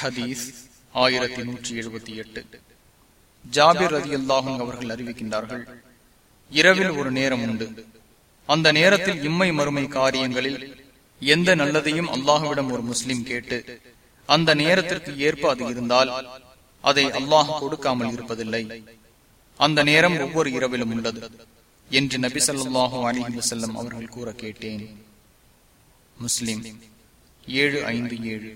ஹதீஸ் ஆயிரத்தி நூற்றி எழுபத்தி எட்டு. ஜாபிர் ரதி அல்லாஹும் அவர்கள் அறிவிக்கின்றார்கள் இரவில் ஒரு நேரம் உண்டு. அந்த நேரத்தில் இம்மை மறுமை காரியங்களில் எந்த நல்லதையும் அல்லாஹுவிடம் ஒரு முஸ்லிம் கேட்டு அந்த நேரத்திற்கு ஏற்ப அது இருந்தால் அதை அல்லாஹ் கொடுக்காமல் இருப்பதில்லை. அந்த நேரம் ஒவ்வொரு இரவிலும் உள்ளது என்று நபி சொல்லாஹு அலிஹி வசல்லம் அவர்கள் கூற கேட்டேன். முஸ்லிம் ஏழு ஐந்து ஏழு.